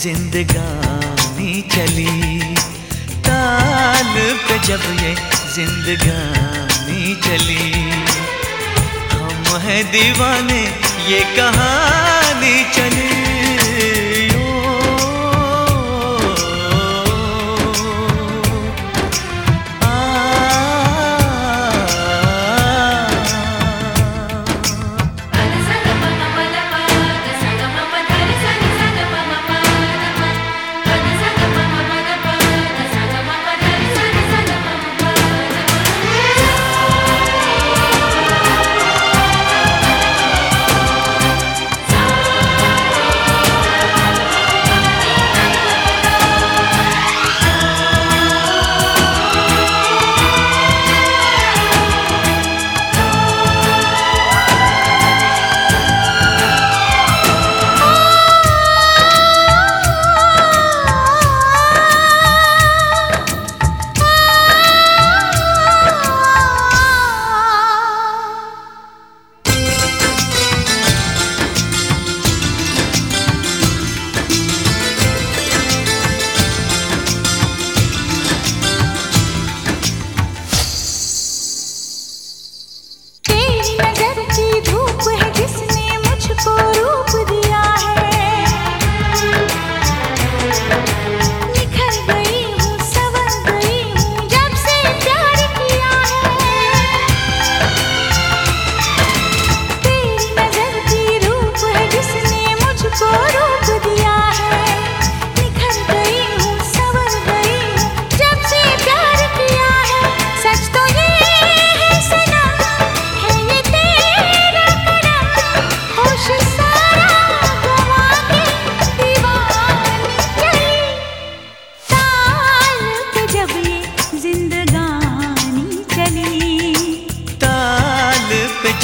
जिंदगानी चली ताल पे जब ये जिंदगानी चली हम है दीवाने ये कहानी चली।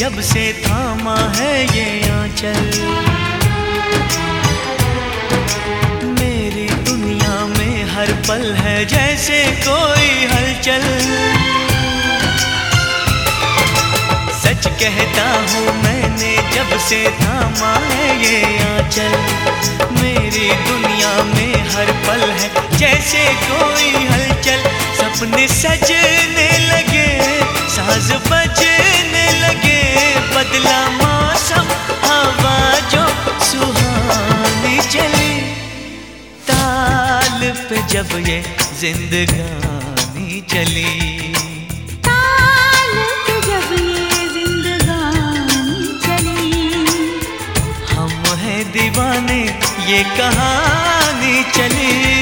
जब से थामा है ये आंचल। मेरी दुनिया में हर पल है जैसे कोई हलचल। सच कहता हूँ मैंने जब से थामा है ये आंचल। मेरी दुनिया में हर पल है जैसे कोई हलचल। सपने सजने जिंदगानी चली। ताल जब ये जिंदगानी चली। हम है दीवाने ये कहानी चली।